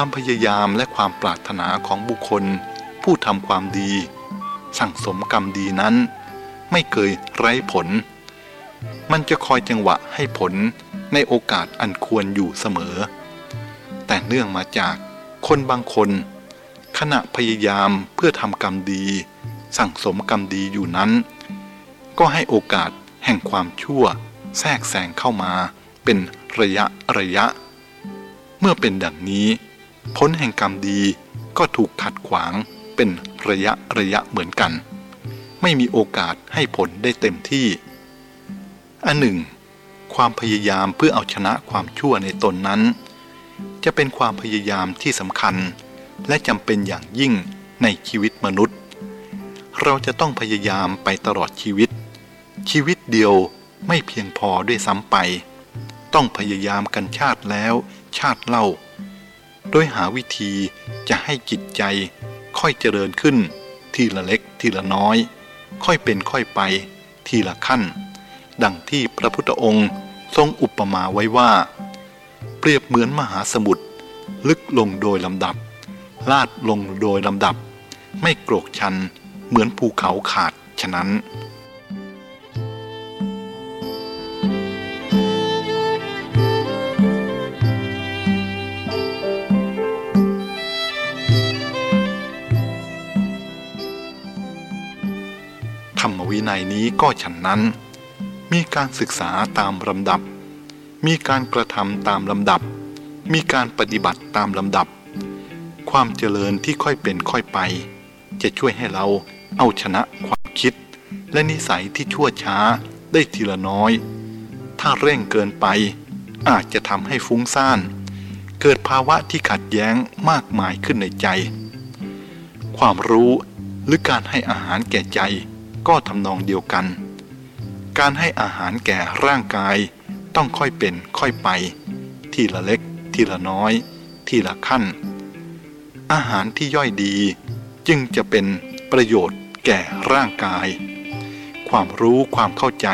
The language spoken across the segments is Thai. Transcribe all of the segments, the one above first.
ความพยายามและความปรารถนาของบุคคล ผู้ทำความดี สั่งสมกรรมดีนั้น ไม่เคยไร้ผล มันจะคอยจังหวะให้ผลในโอกาสอันควรอยู่เสมอ แต่เนื่องมาจากคนบางคน ขณะพยายามเพื่อทำกรรมดี สั่งสมกรรมดีอยู่นั้น ก็ให้โอกาสแห่งความชั่ว แทรกแซงเข้ามาเป็นระยะระยะ เมื่อเป็นดังนี้ ผลแห่งกรรมดีก็ถูกขัดขวางเป็นระยะระยะเหมือนกัน ไม่มีโอกาสให้ผลได้เต็มที่ อันหนึ่ง ความพยายามเพื่อเอาชนะความชั่วในตนนั้น จะเป็นความพยายามที่สำคัญ และจำเป็นอย่างยิ่งในชีวิตมนุษย์ เราจะต้องพยายามไปตลอดชีวิต ชีวิตเดียวไม่เพียงพอด้วยซ้ำไป ต้องพยายามกันชาติแล้วชาติเล่า โดยหาวิธีจะให้จิตใจค่อยเจริญขึ้น ทีละเล็กทีละน้อย ค่อยเป็นค่อยไป ทีละขั้น ดังที่พระพุทธองค์ทรงอุปมาไว้ว่า เปรียบเหมือนมหาสมุทรลึกลงโดยลำดับ ลาดลงโดยลำดับ ไม่โกรกชันเหมือนภูเขาขาดฉะนั้น ธรรมวินัยนี้ก็ฉันนั้น มีการศึกษาตามลำดับ มีการกระทำตามลำดับ มีการปฏิบัติตามลำดับ ความเจริญที่ค่อยเป็นค่อยไป จะช่วยให้เราเอาชนะความคิด และนิสัยที่ชั่วช้าได้ทีละน้อย ถ้าเร่งเกินไป อาจจะทำให้ฟุ้งซ่าน เกิดภาวะที่ขัดแย้งมากมายขึ้นในใจ ความรู้หรือการให้อาหารแก่ใจ ก็ทำนองเดียวกัน การให้อาหารแก่ร่างกายต้องค่อยเป็นค่อยไป ทีละเล็ก ทีละน้อย ทีละขั้น อาหารที่ย่อยดี จึงจะเป็นประโยชน์แก่ร่างกาย ความรู้ความเข้าใจ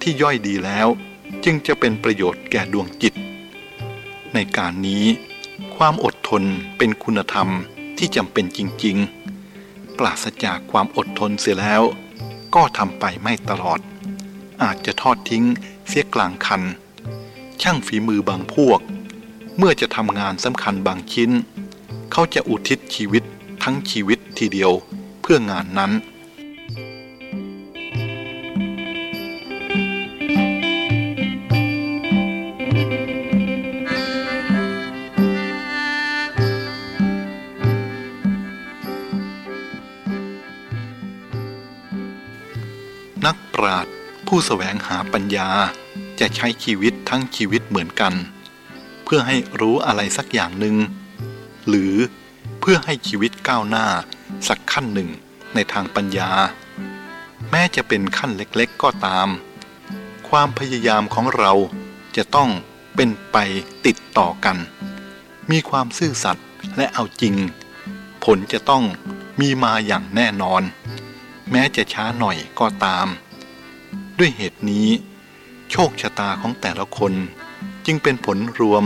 ที่ย่อยดีแล้ว จึงจะเป็นประโยชน์แก่ดวงจิต ในการนี้ความอดทนเป็นคุณธรรมที่จำเป็นจริง ๆ ปราศจากความอดทนเสียแล้ว ก็ทำไปไม่ตลอด อาจจะทอดทิ้งเสียกลางคัน ช่างฝีมือบางพวก เมื่อจะทำงานสำคัญบางชิ้น เขาจะอุทิศชีวิตทั้งชีวิตทีเดียวเพื่องานนั้น แสวงหาปัญญาจะใช้ชีวิตทั้งชีวิตเหมือนกัน เพื่อให้รู้อะไรสักอย่างหนึ่ง หรือเพื่อให้ชีวิตก้าวหน้าสักขั้นหนึ่งในทางปัญญา แม้จะเป็นขั้นเล็กๆก็ตาม ความพยายามของเราจะต้องเป็นไปติดต่อกัน มีความซื่อสัตย์และเอาจริง ผลจะต้องมีมาอย่างแน่นอน แม้จะช้าหน่อยก็ตาม ด้วยเหตุนี้ โชคชะตาของแต่ละคนจึงเป็นผลรวม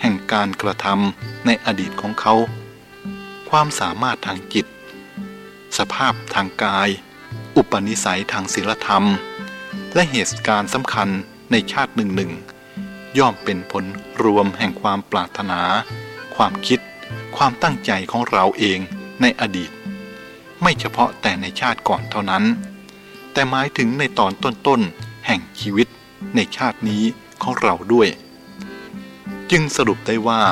แห่งการกระทำในอดีตของเขา ความสามารถทางจิต สภาพทางกาย อุปนิสัยทางศีลธรรม และเหตุการณ์สำคัญในชาติหนึ่งหนึ่งย่อมเป็นผลรวมแห่งความปรารถนา ความคิด ความตั้งใจของเราเองในอดีต ไม่เฉพาะแต่ในชาติก่อนเท่านั้น แต่หมายถึงในตอนต้นๆ แห่งชีวิตในชาตินี้ของเราด้วย จึงสรุปได้ว่า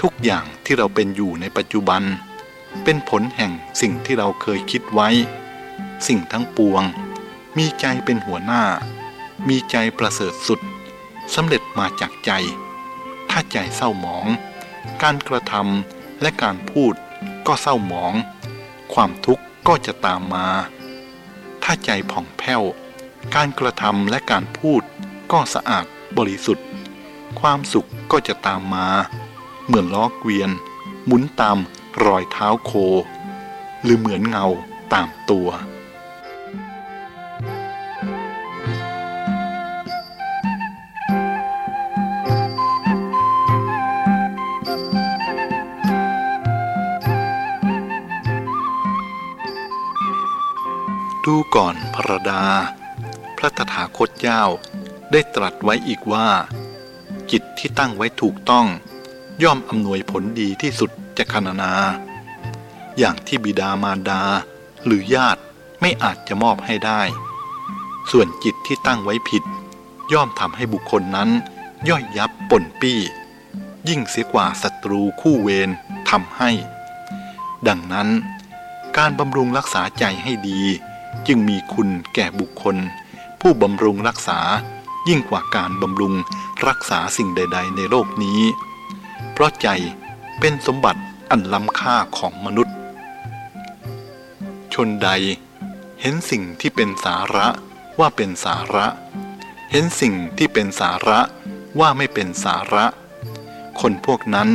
ทุกอย่างที่เราเป็นอยู่ในปัจจุบัน เป็นผลแห่งสิ่งที่เราเคยคิดไว้ สิ่งทั้งปวง มีใจเป็นหัวหน้า มีใจประเสริฐสุดสำเร็จมาจากใจ ถ้าใจเศร้าหมอง การกระทำและการพูดก็เศร้าหมอง ความทุกข์ก็จะตามมา ถ้าใจผ่องแผ้ว การกระทำและการพูดก็สะอาดบริสุทธิ์ ความสุขก็จะตามมา เหมือนล้อเกวียน หมุนตามรอยเท้าโค หรือเหมือนเงาตามตัว ดา พระตถาคตเจ้าได้ตรัสไว้อีกว่า จิตที่ตั้งไว้ถูกต้อง ย่อมอำนวยผลดีที่สุดจะคณนา อย่างที่บิดามารดา หรือญาติไม่อาจจะมอบให้ได้ ส่วนจิตที่ตั้งไว้ผิด ย่อมทำให้บุคคลนั้น ย่อยยับป่นปี้ ยิ่งเสียกว่าศัตรูคู่เวรทำให้ ดังนั้นการบำรุงรักษาใจให้ดี จึงมีคุณแก่บุคคล ผู้บำรุงรักษายิ่งกว่าการบำรุงรักษาสิ่งใด ๆ ในโลกนี้ เพราะใจเป็นสมบัติอันล้ำค่าของมนุษย์ ชนใดเห็นสิ่งที่เป็นสาระว่าเป็นสาระ เห็นสิ่งที่เป็นสาระว่าไม่เป็นสาระ คนพวกนั้น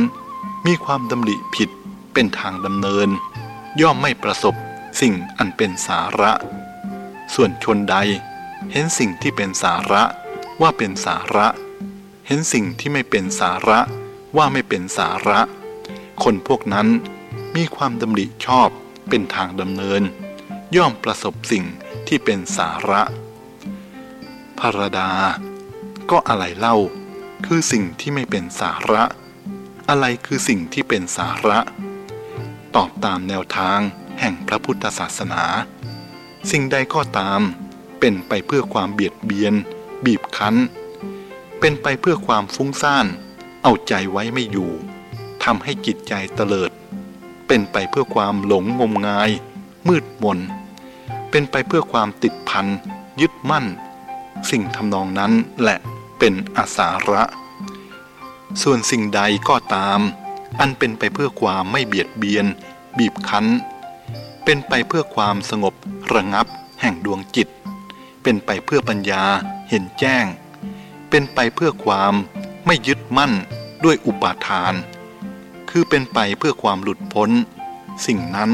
มีความดำริผิดเป็นทางดำเนิน ย่อมไม่ประสบสิ่งอันเป็นสาระ ส่วนชนใด เห็นสิ่งที่เป็นสาระว่าเป็นสาระ เห็นสิ่งที่ไม่เป็นสาระว่าไม่เป็นสาระ คนพวกนั้นมีความดำริชอบเป็นทางดำเนิน ย่อมประสบสิ่งที่เป็นสาระพารดา ก็อะไรเล่า คือสิ่งที่ไม่เป็นสาระ อะไรคือสิ่งที่เป็นสาระ ตอบตามแนวทางแห่งพระพุทธศาสนา สิ่งใดก็ตาม เป็นไปเพื่อความเบียดเบียน บีบคั้น เป็นไปเพื่อความฟุ้งซ่าน เอาใจไว้ไม่อยู่ทำให้จิตใจเตลิด เป็นไปเพื่อความหลงงมงาย มืดมน เป็นไปเพื่อความติดพันยึดมั่น สิ่งทำนองนั้นแหละเป็นอาสาระ ส่วนสิ่งใดก็ตาม อันเป็นไปเพื่อความไม่เบียดเบียน บีบคั้น เป็นไปเพื่อความสงบระงับแห่งดวงจิต เป็นไปเพื่อปัญญาเห็นแจ้ง เป็นไปเพื่อความไม่ยึดมั่นด้วยอุปาทาน คือเป็นไปเพื่อความหลุดพ้น สิ่งนั้น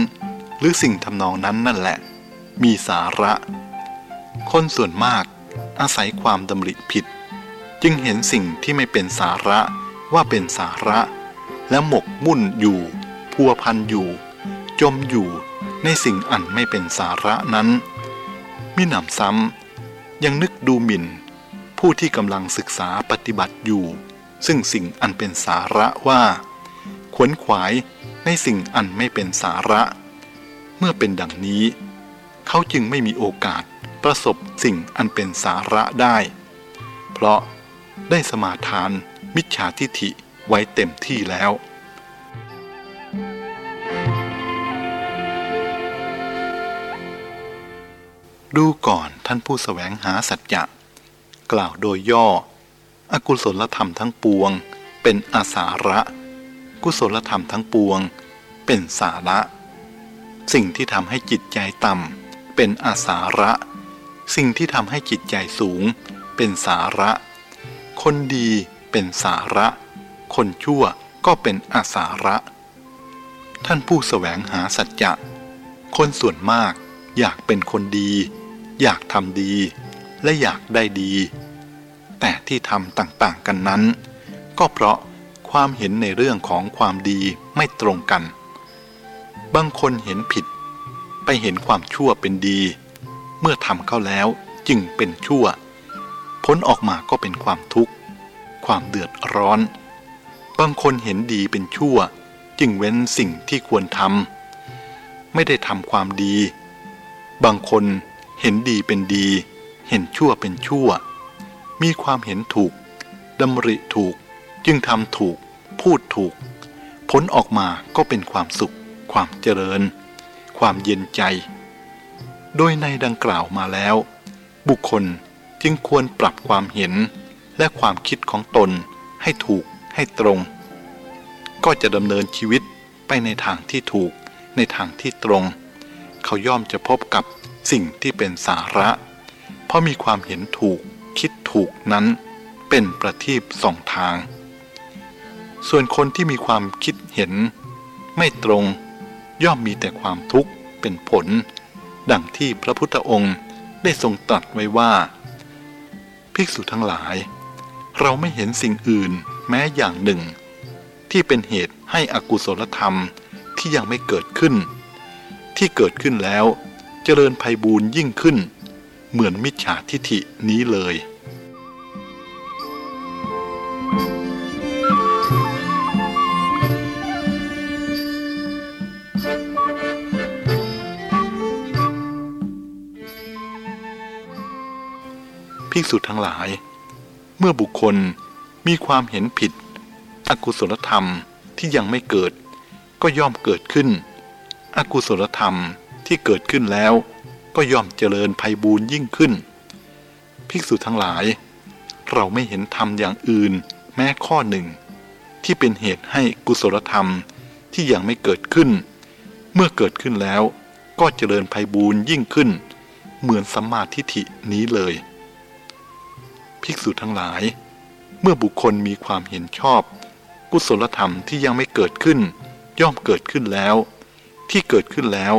หรือสิ่งทำนองนั้นนั่นแหละ มีสาระ คนส่วนมากอาศัยความดำริผิด จึงเห็นสิ่งที่ไม่เป็นสาระว่าเป็นสาระ และหมกมุ่นอยู่ พัวพันอยู่ จมอยู่ ในสิ่งอันไม่เป็นสาระนั้นมิหนำซ้ำยังนึกดูหมิ่น ผู้ที่กำลังศึกษาปฏิบัติอยู่ ซึ่งสิ่งอันเป็นสาระว่า ขวนขวายในสิ่งอันไม่เป็นสาระ เมื่อเป็นดังนี้ เขาจึงไม่มีโอกาสประสบสิ่งอันเป็นสาระได้ เพราะได้สมาทานมิจฉาทิฐิไว้เต็มที่แล้ว ดูก่อนท่านผู้สแสวงหาสัจจะกล่าวโดยย่อ อกุศลธรรมทั้งปวง เป็นอาสาระ กุศลธรรมทั้งปวง เป็นสาระ สิ่งที่ทำให้จิตใจต่ำเป็นอาสาระ สิ่งที่ทำให้จิตใจสูง เป็นสาระ คนดีเป็นสาระ คนชั่วก็เป็นอาสาระ ท่านผู้สแสวงหาสัจจะคนส่วนมาก อยากเป็นคนดี อยากทำดี และอยากได้ดี แต่ที่ทำต่างๆกันนั้น ก็เพราะความเห็นในเรื่องของความดีไม่ตรงกัน บางคนเห็นผิด ไปเห็นความชั่วเป็นดี เมื่อทำเข้าแล้วจึงเป็นชั่ว ผลออกมาก็เป็นความทุกข์ ความเดือดร้อน บางคนเห็นดีเป็นชั่ว จึงเว้นสิ่งที่ควรทำไม่ได้ทำความดี บางคนเห็นดีเป็นดี เห็นชั่วเป็นชั่ว มีความเห็นถูกดำริถูก จึงทำถูก พูดถูก ผลออกมาก็เป็นความสุข ความเจริญ ความเย็นใจ โดยในดังกล่าวมาแล้ว บุคคลจึงควรปรับความเห็นและความคิดของตนให้ถูกให้ตรง ก็จะดำเนินชีวิตไปในทางที่ถูกในทางที่ตรง เขาย่อมจะพบกับสิ่งที่เป็นสาระ เพราะมีความเห็นถูกคิดถูกนั้น เป็นประทีปสองทาง ส่วนคนที่มีความคิดเห็น ไม่ตรงย่อมมีแต่ความทุกข์เป็นผล ดังที่พระพุทธองค์ได้ทรงตรัสไว้ว่า ภิกษุทั้งหลาย เราไม่เห็นสิ่งอื่นแม้อย่างหนึ่ง ที่เป็นเหตุให้อกุศลธรรมที่ยังไม่เกิดขึ้น ที่เกิดขึ้นแล้ว เจริญไพบูรยิ่งขึ้น เหมือนมิจฉาทิฐินี้เลยภิกษุทั้งหลาย เมื่อบุคคลมีความเห็นผิด อกุศลธรรมที่ยังไม่เกิด ก็ย่อมเกิดขึ้น อกุศลธรรมที่เกิดขึ้นแล้ว ก็ย่อมเจริญไพบูรณ์ยิ่งขึ้น ภิกษุทั้งหลาย เราไม่เห็นธรรมอย่างอื่น แม้ข้อหนึ่ง ที่เป็นเหตุให้กุศลธรรมที่ยังไม่เกิดขึ้น เมื่อเกิดขึ้นแล้วก็เจริญไพบูรณ์ยิ่งขึ้น เหมือนสัมมาทิฏฐินี้เลย ภิกษุทั้งหลาย เมื่อบุคคลมีความเห็นชอบ กุศลธรรมที่ยังไม่เกิดขึ้น ย่อมเกิดขึ้นแล้ว ที่เกิดขึ้นแล้ว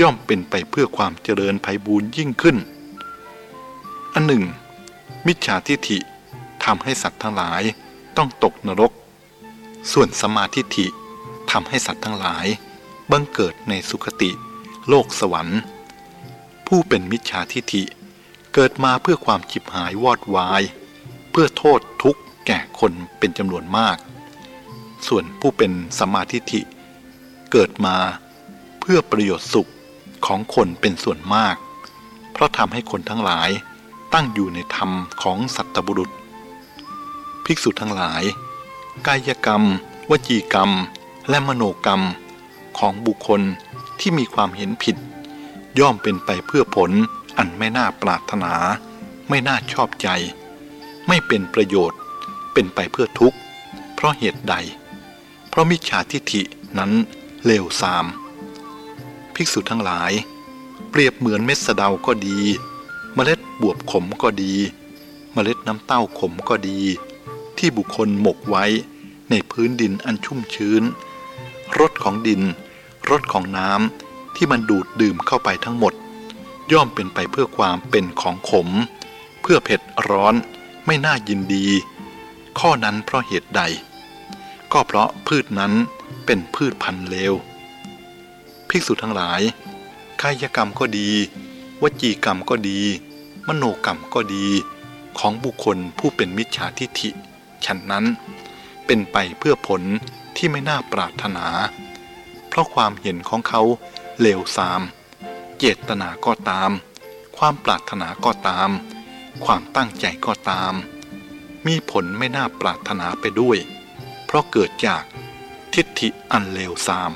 ย่อมเป็นไปเพื่อความเจริญไพบูรยิ่งขึ้น อันหนึ่ง มิจฉาทิฐิทำให้สัตว์ทั้งหลายต้องตกนรก ส่วนสมาธิฐิทำให้สัตว์ทั้งหลายบังเกิดในสุคติ โลกสวรรค์ ผู้เป็นมิจฉาทิฐิเกิดมาเพื่อความฉิบหายวอดวาย เพื่อโทษทุกข์แก่คนเป็นจำนวนมาก ส่วนผู้เป็นสมาธิฐิเกิดมา เพื่อประโยชน์สุขของคนเป็นส่วนมาก เพราะทำให้คนทั้งหลายตั้งอยู่ในธรรมของสัตบุรุษ ภิกษุทั้งหลาย กายกรรม วจีกรรม และมโนกรรมของบุคคลที่มีความเห็นผิด ย่อมเป็นไปเพื่อผลอันไม่น่าปรารถนา ไม่น่าชอบใจ ไม่เป็นประโยชน์ เป็นไปเพื่อทุกข์ เพราะเหตุใด เพราะมิจฉาทิฐินั้นเลวทราม ภิกษุทั้งหลาย เปรียบเหมือนเม็ดสะเดาก็ดี เมล็ดบวบขมก็ดี เมล็ดน้ำเต้าขมก็ดี ที่บุคคลหมกไว้ในพื้นดินอันชุ่มชื้น รสของดิน รสของน้ำที่มันดูดดื่มเข้าไปทั้งหมด ย่อมเป็นไปเพื่อความเป็นของขม เพื่อเผ็ดร้อนไม่น่ายินดี ข้อนั้นเพราะเหตุใด ก็เพราะพืชนั้นเป็นพืชพันธุ์เลว ภิกษุทั้งหลายกายกรรมก็ดี วจีกรรมก็ดี มโนกรรมก็ดี ของบุคคลผู้เป็นมิจฉาทิฐิฉันนั้น เป็นไปเพื่อผลที่ไม่น่าปรารถนา เพราะความเห็นของเขาเลวทราม เจตนาก็ตาม ความปรารถนาก็ตาม ความตั้งใจก็ตาม มีผลไม่น่าปรารถนาไปด้วย เพราะเกิดจากทิฏฐิอันเลวทราม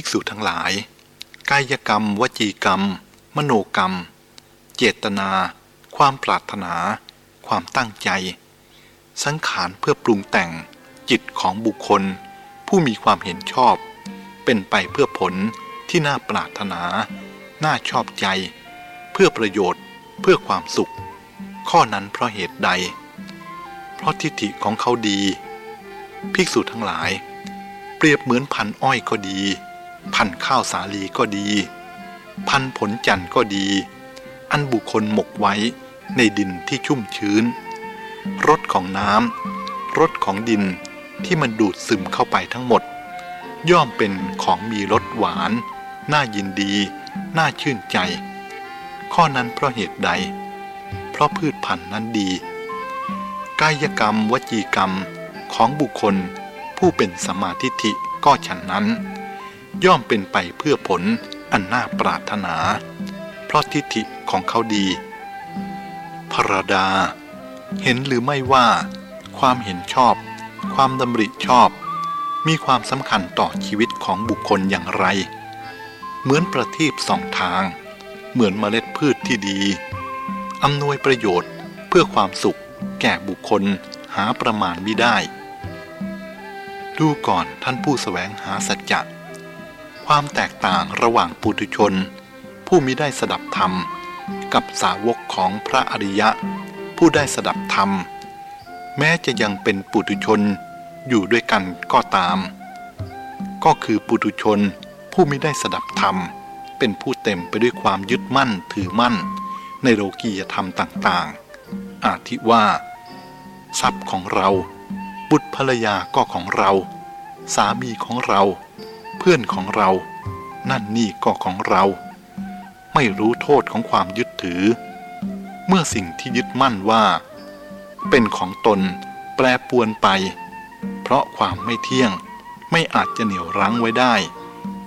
ภิกษุทั้งหลาย กายกรรม วจีกรรม มโนกรรม เจตนา ความปรารถนา ความตั้งใจ สังขารเพื่อปรุงแต่งจิตของบุคคล ผู้มีความเห็นชอบ เป็นไปเพื่อผลที่น่าปรารถนา น่าชอบใจ เพื่อประโยชน์ เพื่อความสุข ข้อนั้นเพราะเหตุใด เพราะทิฏฐิของเขาดี ภิกษุทั้งหลาย เปรียบเหมือนพันอ้อยก็ดี พันข้าวสาลีก็ดี พันผลจันทร์ก็ดี อันบุคคลหมกไว้ในดินที่ชุ่มชื้น รสของน้ำรสของดินที่มันดูดซึมเข้าไปทั้งหมด ย่อมเป็นของมีรสหวาน น่ายินดี น่าชื่นใจ ข้อนั้นเพราะเหตุใด เพราะพืชพันธุ์นั้นดี กายกรรมวจีกรรมของบุคคลผู้เป็นสมาธิิก็ฉันนั้น ย่อมเป็นไปเพื่อผลอันน่าปรารถนา เพราะทิฏฐิของเขาดี พระดา เห็นหรือไม่ว่า ความเห็นชอบ ความดำริชอบ มีความสำคัญต่อชีวิตของบุคคลอย่างไร เหมือนประทีปสองทาง เหมือนเมล็ดพืชที่ดีอำนวยประโยชน์เพื่อความสุข แก่บุคคลหาประมาณมิได้ ดูก่อนท่านผู้สแสวงหาสัจจะ ความแตกต่างระหว่างปุถุชน ผู้มิได้สดับธรรม กับสาวกของพระอริยะ ผู้ได้สดับธรรม แม้จะยังเป็นปุถุชนอยู่ด้วยกันก็ตาม ก็คือปุถุชนผู้มิได้สดับธรรม เป็นผู้เต็มไปด้วยความยึดมั่นถือมั่น ในโลกียธรรมต่างๆ อาทิว่า ทรัพย์ของเรา บุตรภรรยาก็ของเรา สามีของเรา เพื่อนของเรา นั่นนี่ก็ของเรา ไม่รู้โทษของความยึดถือ เมื่อสิ่งที่ยึดมั่นว่า เป็นของตนแปรปวนไป เพราะความไม่เที่ยงไม่อาจจะเหนี่ยวรั้งไว้ได้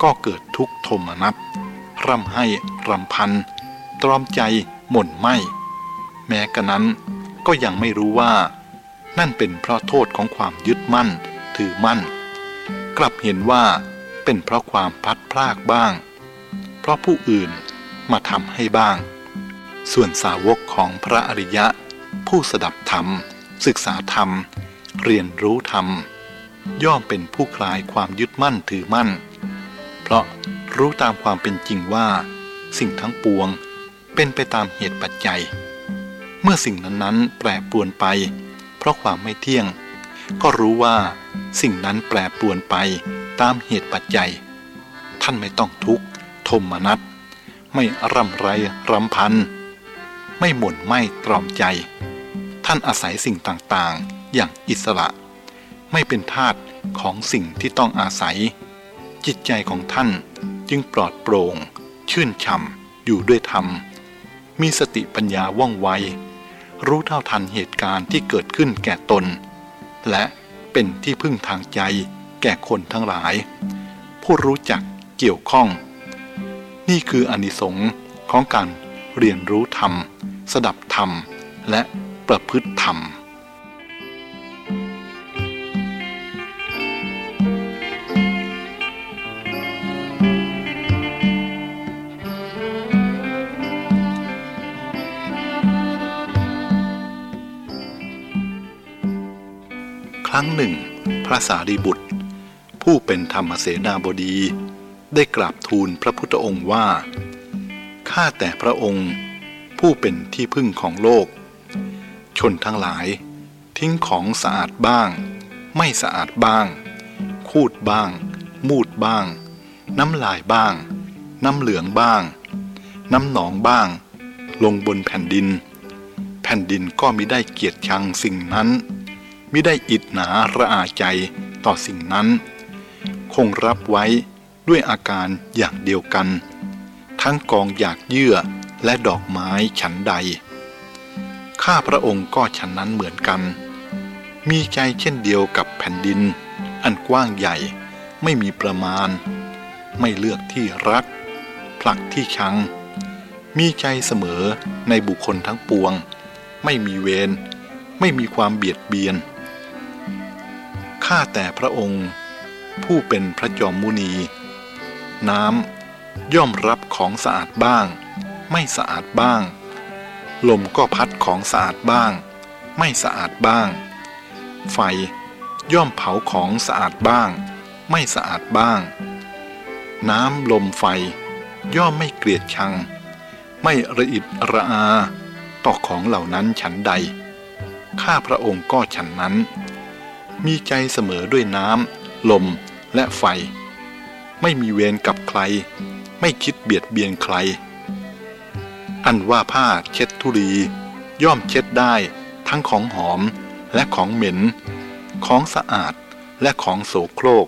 ก็เกิดทุกข์โทมนัสร่ำให้รำพัน ตรอมใจหม่นไหมแม้กระนั้นก็ยังไม่รู้ว่า นั่นเป็นเพราะโทษของความยึดมั่นถือมั่น กลับเห็นว่า เป็นเพราะความพลัดพรากบ้าง เพราะผู้อื่นมาทำให้บ้าง ส่วนสาวกของพระอริยะ ผู้สดับธรรม ศึกษาธรรม เรียนรู้ธรรม ย่อมเป็นผู้คลายความยึดมั่นถือมั่น เพราะรู้ตามความเป็นจริงว่า สิ่งทั้งปวงเป็นไปตามเหตุปัจจัย เมื่อสิ่งนั้นๆ แปรปรวนไป เพราะความไม่เที่ยง ก็รู้ว่าสิ่งนั้นแปรปรวนไป ตามเหตุปัจจัย ท่านไม่ต้องทุกข์ทมนัสไม่ร่ำไรรำพัน ไม่หม่นไม่ตรอมใจ ท่านอาศัยสิ่งต่างๆ อย่างอิสระ ไม่เป็นทาสของสิ่งที่ต้องอาศัย จิตใจของท่านจึงปลอดโปร่ง ชื่นช่ำอยู่ด้วยธรรม มีสติปัญญาว่องไว รู้เท่าทันเหตุการณ์ที่เกิดขึ้นแก่ตน และเป็นที่พึ่งทางใจ แก่คนทั้งหลาย ผู้รู้จักเกี่ยวข้อง นี่คืออนิสงส์ของการเรียนรู้ธรรม สดับธรรม และประพฤติธรรมครั้งหนึ่ง พระสารีบุตร ผู้เป็นธรรมเสนาบดี ได้กราบทูลพระพุทธองค์ว่า ข้าแต่พระองค์ ผู้เป็นที่พึ่งของโลก ชนทั้งหลาย ทิ้งของสะอาดบ้าง ไม่สะอาดบ้าง คูดบ้าง มูดบ้าง น้ำลายบ้าง น้ำเหลืองบ้าง น้ำหนองบ้าง ลงบนแผ่นดิน แผ่นดินก็มิได้เกียรติชังสิ่งนั้นมิได้อิดหนาระอาใจต่อสิ่งนั้น คงรับไว้ด้วยอาการอย่างเดียวกัน ทั้งกองอยากเยื่อและดอกไม้ฉันใด ข้าพระองค์ก็ฉันนั้นเหมือนกัน มีใจเช่นเดียวกับแผ่นดิน อันกว้างใหญ่ไม่มีประมาณ ไม่เลือกที่รัก ผลักที่ชัง มีใจเสมอในบุคคลทั้งปวง ไม่มีเวรไม่มีความเบียดเบียนข้าแต่พระองค์ ผู้เป็นพระจอมมุนี น้ำย่อมรับของสะอาดบ้าง ไม่สะอาดบ้าง ลมก็พัดของสะอาดบ้าง ไม่สะอาดบ้าง ไฟย่อมเผาของสะอาดบ้าง ไม่สะอาดบ้าง น้ำลมไฟย่อมไม่เกลียดชัง ไม่ระอิดระอา ต่อของเหล่านั้นฉันใด ข้าพระองค์ก็ฉันนั้น มีใจเสมอด้วยน้ำลม และไฟ ไม่มีเวรกับใคร ไม่คิดเบียดเบียนใคร อันว่าผ้าเช็ดทุลี ย่อมเช็ดได้ทั้งของหอมและของเหม็น ของสะอาดและของโสโครก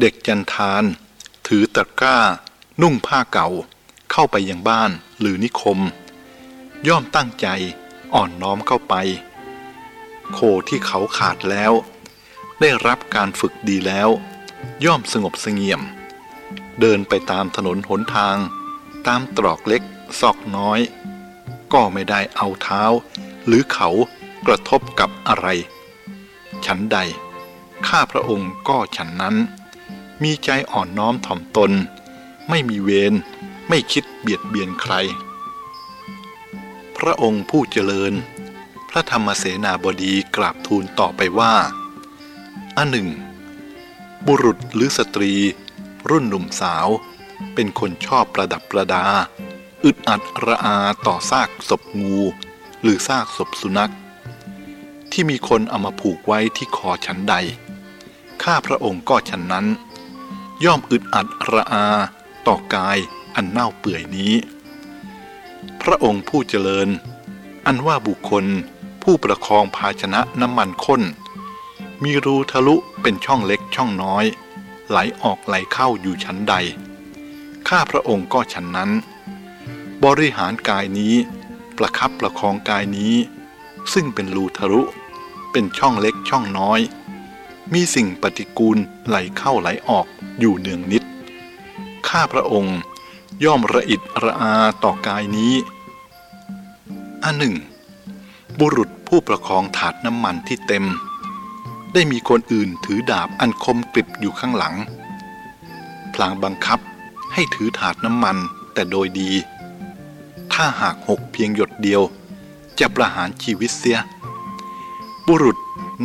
เด็กจันทาน ถือตะกร้า นุ่งผ้าเก่า เข้าไปยังบ้านหรือนิคม ย่อมตั้งใจอ่อนน้อมเข้าไป โคที่เขาขาดแล้ว ได้รับการฝึกดีแล้ว ย่อมสงบเสงี่ยม เดินไปตามถนนหนทาง ตามตรอกเล็กซอกน้อย ก็ไม่ได้เอาเท้า หรือเขากระทบกับอะไร ฉันใด ข้าพระองค์ก็ฉันนั้น มีใจอ่อนน้อมถ่อมตน ไม่มีเวรไม่คิดเบียดเบียนใคร พระองค์ผู้เจริญ พระธรรมเสนาบดีกราบทูลต่อไปว่า อันหนึ่ง บุรุษหรือสตรี รุ่นหนุ่มสาว เป็นคนชอบประดับประดา อึดอัดระอาต่อซากศพงู หรือซากศพสุนัข ที่มีคนเอามาผูกไว้ที่คอฉันใด ข้าพระองค์ก็ฉันนั้น ย่อมอึดอัดระอาต่อกายอันเน่าเปื่อยนี้ พระองค์ผู้เจริญ อันว่าบุคคลผู้ประคองภาชนะน้ำมันข้น มีรูทะลุเป็นช่องเล็กช่องน้อย ไหลออกไหลเข้าอยู่ชั้นใด ข้าพระองค์ก็ฉันนั้น บริหารกายนี้ ประคับประคองกายนี้ ซึ่งเป็นรูทะลุ เป็นช่องเล็กช่องน้อย มีสิ่งปฏิกูลไหลเข้าไหลออกอยู่เนืองนิด ข้าพระองค์ย่อมระอิดระอาต่อกายนี้ อันหนึ่ง บุรุษผู้ประคองถาดน้ำมันที่เต็ม ได้มีคนอื่นถือดาบอันคมกริบอยู่ข้างหลัง พลางบังคับให้ถือถาดน้ำมันแต่โดยดี ถ้าหากหกเพียงหยดเดียว จะประหารชีวิตเสีย บุรุษ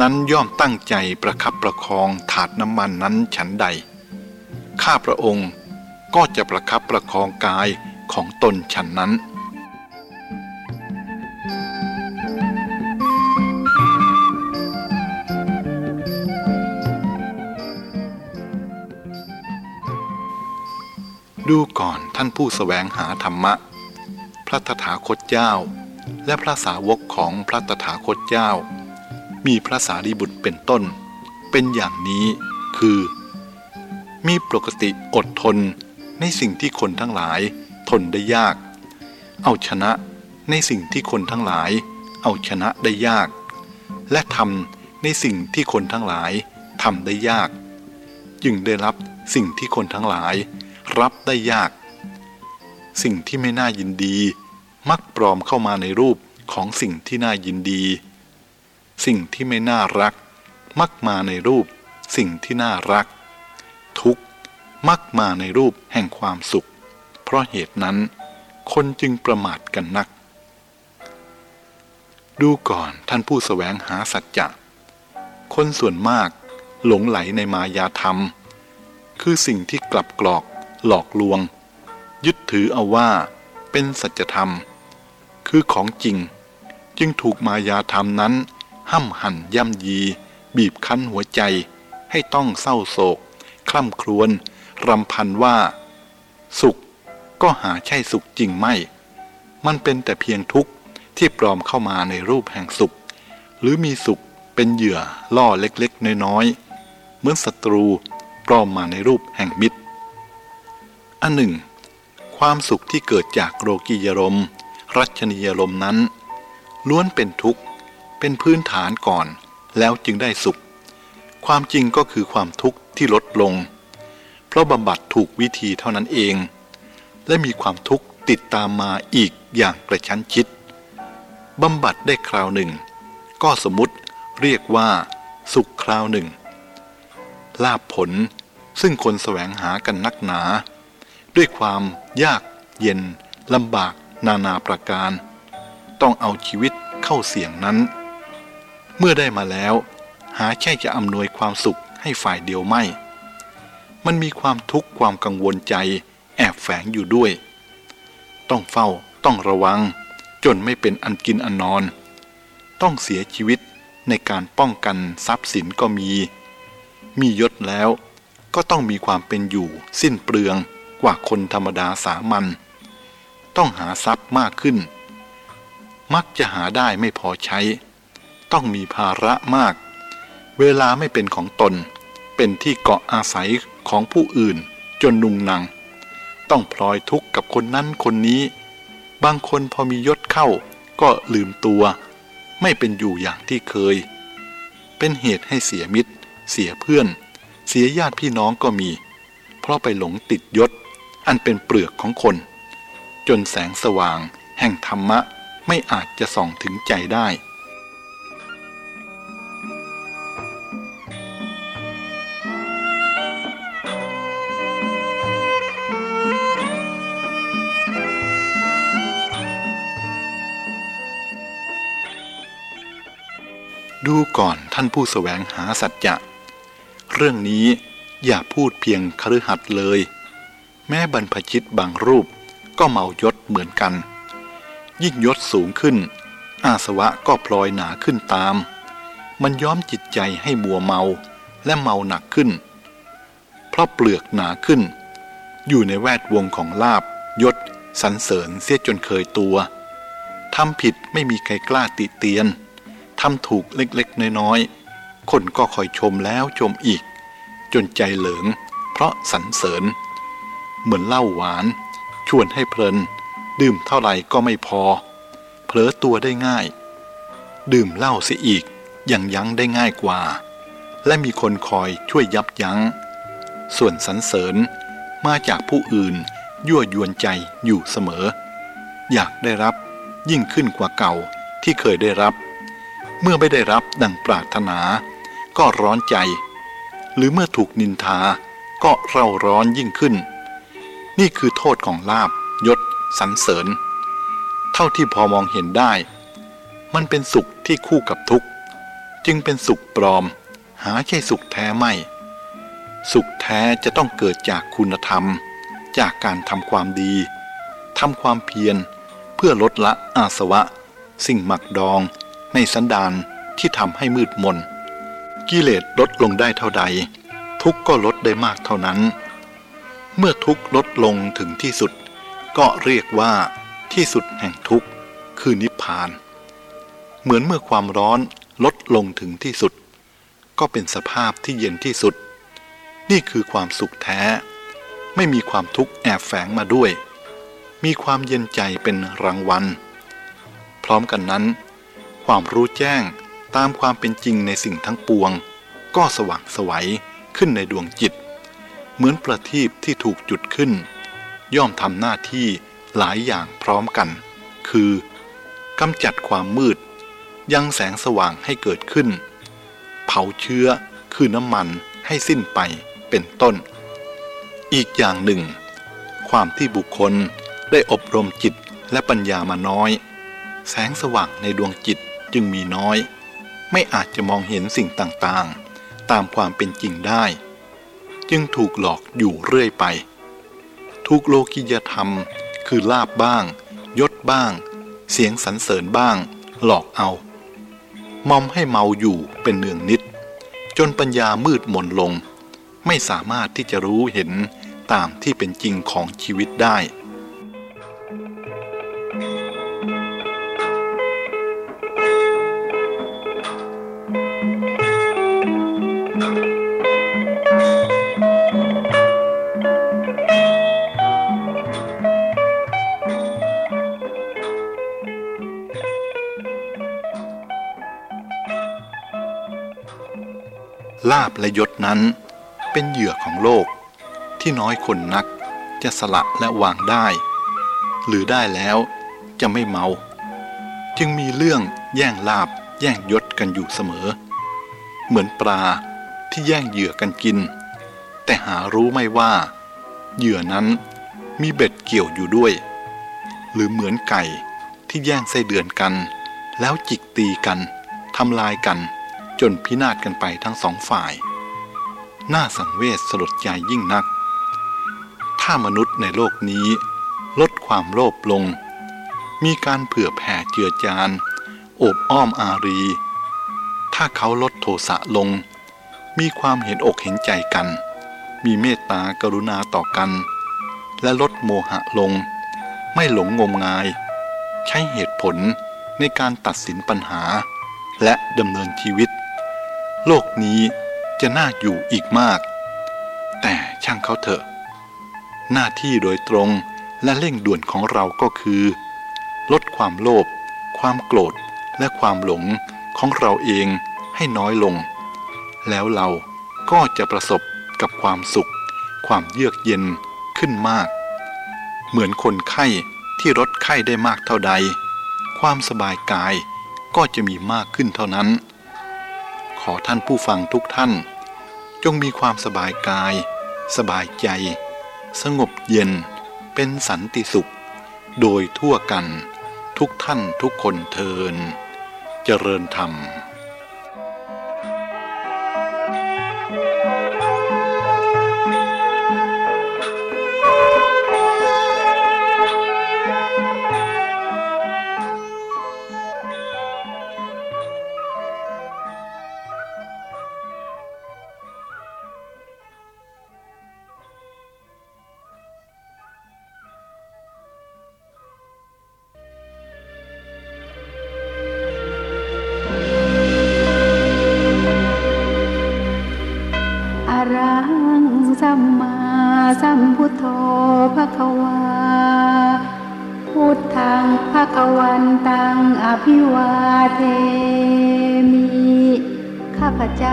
นั้นย่อมตั้งใจประคับประคองถาดน้ำมันนั้นฉันใด ข้าพระองค์ก็จะประคับประคองกายของตนฉันนั้น ดูก่อนท่านผู้สแสวงหาธรรมะ พระตถาคตเจ้า และพระสาวกของพระตถาคตเจ้า มีพระสารีบุตรเป็นต้น เป็นอย่างนี้คือ มีปกติอดทนในสิ่งที่คนทั้งหลายทนได้ยาก เอาชนะในสิ่งที่คนทั้งหลาย เอาชนะได้ยาก และทำในสิ่งที่คนทั้งหลายทำได้ยาก จึงได้รับสิ่งที่คนทั้งหลาย รับได้ยาก สิ่งที่ไม่น่ายินดี มักปลอมเข้ามาในรูปของสิ่งที่น่ายินดี สิ่งที่ไม่น่ารัก มักมาในรูป สิ่งที่น่ารัก ทุกมักมาในรูปแห่งความสุข เพราะเหตุนั้น คนจึงประมาทกันนัก ดูก่อนท่านผู้สแสวงหาสัจจะคนส่วนมากหลงไหลในมายาธรรม คือสิ่งที่กลับกรอก หลอกลวง ยึดถือเอาว่าเป็นสัจธรรม คือของจริง จึงถูกมายาธรรมนั้น ห้ำหั่นย่ำยี บีบคั้นหัวใจ ให้ต้องเศร้าโศก คล่ำครวญรำพันว่า สุขก็หาใช่สุขจริงไม่ มันเป็นแต่เพียงทุกข์ที่ปลอมเข้ามาในรูปแห่งสุข หรือมีสุขเป็นเหยื่อล่อเล็กๆ น้อยๆ เหมือนศัตรูปลอมมาในรูปแห่งมิตร อันหนึ่ง ความสุขที่เกิดจากโลกียรม รัชนียรมนั้น ล้วนเป็นทุกข์ เป็นพื้นฐานก่อน แล้วจึงได้สุข ความจริงก็คือความทุกข์ที่ลดลง เพราะบำบัดถูกวิธีเท่านั้นเอง และมีความทุกข์ติดตามมาอีกอย่างกระชั้นชิดบำบัดได้คราวหนึ่ง ก็สมมติเรียกว่า สุขคราวหนึ่ง ลาบผลซึ่งคนแสวงหากันนักหนา ด้วยความยากเย็นลำบากนานาประการ ต้องเอาชีวิตเข้าเสี่ยงนั้น เมื่อได้มาแล้ว หาใช่จะอำนวยความสุขให้ฝ่ายเดียวไม่ มันมีความทุกข์ความกังวลใจ แอบแฝงอยู่ด้วย ต้องเฝ้าต้องระวัง จนไม่เป็นอันกินอันนอน ต้องเสียชีวิตในการป้องกันทรัพย์สินก็มี มียศแล้วก็ต้องมีความเป็นอยู่สิ้นเปลือง กว่าคนธรรมดาสามัญต้องหาทรัพย์มากขึ้น มักจะหาได้ไม่พอใช้ ต้องมีภาระมาก เวลาไม่เป็นของตน เป็นที่เกาะอาศัยของผู้อื่นจนนุงนัง ต้องพลอยทุกข์กับคนนั้นคนนี้ บางคนพอมียศเข้าก็ลืมตัว ไม่เป็นอยู่อย่างที่เคย เป็นเหตุให้เสียมิตร เสียเพื่อน เสียญาติพี่น้องก็มี เพราะไปหลงติดยศ อันเป็นเปลือกของคน จนแสงสว่างแห่งธรรมะไม่อาจจะส่องถึงใจได้ ดูก่อนท่านผู้สแสวงหาสัจจะ เรื่องนี้อย่าพูดเพียงคฤหัสเลย แม้บรรพชิตบางรูปก็เมายศเหมือนกัน ยิ่งยศสูงขึ้น อาสวะก็พลอยหนาขึ้นตาม มันย้อมจิตใจให้มัวเมาและเมาหนักขึ้น เพราะเปลือกหนาขึ้น อยู่ในแวดวงของลาบยศสรรเสริญเสียจนเคยตัวทำผิดไม่มีใครกล้าติเตียนทำถูกเล็กๆ น้อยๆ คนก็คอยชมแล้วชมอีก จนใจเหลิง เพราะสรรเสริญ เหมือนเหล้าหวาน ชวนให้เพลิน ดื่มเท่าไหร่ก็ไม่พอ เผลอตัวได้ง่าย ดื่มเหล้าเสียอีกยังยั้งได้ง่ายกว่า และมีคนคอยช่วยยับยัง้ง ส่วนสรรเสริญมาจากผู้อื่นยั่วยวนใจอยู่เสมอ อยากได้รับยิ่งขึ้นกว่าเก่าที่เคยได้รับ เมื่อไม่ได้รับดังปรารถนา ก็ร้อนใจ หรือเมื่อถูกนินทาก็เร่าร้อนยิ่งขึ้น นี่คือโทษของลาบยศสรรเสริญ เท่าที่พอมองเห็นได้ มันเป็นสุขที่คู่กับทุกข์ จึงเป็นสุขปลอม หาใช่สุขแท้ไม่ สุขแท้จะต้องเกิดจากคุณธรรม จากการทำความดีทำความเพียร เพื่อลดละอาสวะ สิ่งหมักดอง ในสันดานที่ทำให้มืดมนกิเลสลดลงได้เท่าใด ทุกก็ลดได้มากเท่านั้น เมื่อทุกข์ลดลงถึงที่สุด ก็เรียกว่าที่สุดแห่งทุกข์คือนิพพาน เหมือนเมื่อความร้อนลดลงถึงที่สุด ก็เป็นสภาพที่เย็นที่สุด นี่คือความสุขแท้ ไม่มีความทุกข์แอบแฝงมาด้วย มีความเย็นใจเป็นรางวัล พร้อมกันนั้น ความรู้แจ้งตามความเป็นจริงในสิ่งทั้งปวง ก็สว่างสวัยขึ้นในดวงจิต เหมือนประทีปที่ถูกจุดขึ้น ย่อมทำหน้าที่หลายอย่างพร้อมกัน คือกำจัดความมืด ยังแสงสว่างให้เกิดขึ้น เผาเชื้อคือน้ำมันให้สิ้นไปเป็นต้น อีกอย่างหนึ่ง ความที่บุคคลได้อบรมจิตและปัญญามาน้อย แสงสว่างในดวงจิตจึงมีน้อย ไม่อาจจะมองเห็นสิ่งต่างๆ ตามความเป็นจริงได้ จึงถูกหลอกอยู่เรื่อยไป ถูกโลกิยธรรม คือลาบบ้าง ยศบ้าง เสียงสรรเสริญบ้าง หลอกเอา มอมให้เมาอยู่เป็นเนืองนิด จนปัญญามืดมนลง ไม่สามารถที่จะรู้เห็นตามที่เป็นจริงของชีวิตได้าบและยศนั้น เป็นเหยื่อของโลก ที่น้อยคนนักจะสละและวางได้ หรือได้แล้วจะไม่เมา จึงมีเรื่องแย่งลาบแย่งยศกันอยู่เสมอ เหมือนปลาที่แย่งเหยื่อกันกิน แต่หารู้ไม่ว่า เหยื่อนั้นมีเบ็ดเกี่ยวอยู่ด้วย หรือเหมือนไก่ที่แย่งไส้เดือนกัน แล้วจิกตีกันทำลายกัน จนพินาศกันไปทั้งสองฝ่าย น่าสังเวชสลดใจยิ่งนัก ถ้ามนุษย์ในโลกนี้ ลดความโลภลง มีการเผื่อแผ่เจือจานโอบอ้อมอารี ถ้าเขาลดโทสะลง มีความเห็นอกเห็นใจกัน มีเมตตากรุณาต่อกัน และลดโมหะลง ไม่หลงงมงาย ใช้เหตุผลในการตัดสินปัญหาและดำเนินชีวิต โลกนี้จะน่าอยู่อีกมาก แต่ช่างเขาเถอะ หน้าที่โดยตรงและเร่งด่วนของเราก็คือ ลดความโลภความโกรธและความหลงของเราเองให้น้อยลง แล้วเราก็จะประสบกับความสุข ความเยือกเย็นขึ้นมาก เหมือนคนไข้ที่ลดไข้ได้มากเท่าใด ความสบายกายก็จะมีมากขึ้นเท่านั้น ขอท่านผู้ฟังทุกท่าน จงมีความสบายกาย สบายใจ สงบเย็น เป็นสันติสุข โดยทั่วกัน ทุกท่านทุกคนเทิน เจริญธรรม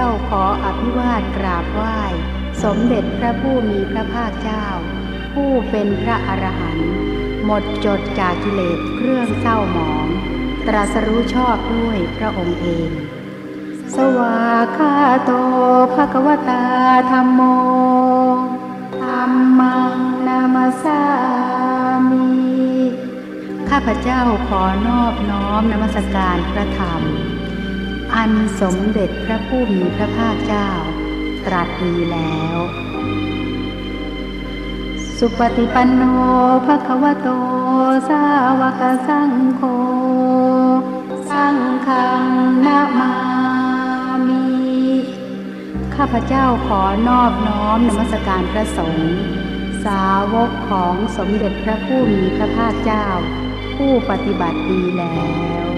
าพเจ้าขออภิวาทกราบไหว้ สมเด็จพระผู้มีพระภาคเจ้า ผู้เป็นพระอรหันต์หมดจดจากกิเลสเครื่องเศร้าหมอง ตรัสรู้ชอบด้วยพระองค์เอง สวาคาโตภะควตาธรรมโมธรรมังนามาสามิข้าพเจ้าขอนอบน้อมนมัสการพระธรรม อันสมเด็จพระผู้มีพระภาคเจ้า ตรัสดีแล้ว สุปฏิปันโนภะคะวะโต สาวกสังโฆ สังฆังนามามิข้าพเจ้าขอนอบน้อมนมัสการพระสงฆ์สาวกของสมเด็จพระผู้มีพระภาคเจ้า ผู้ปฏิบัติดีแล้ว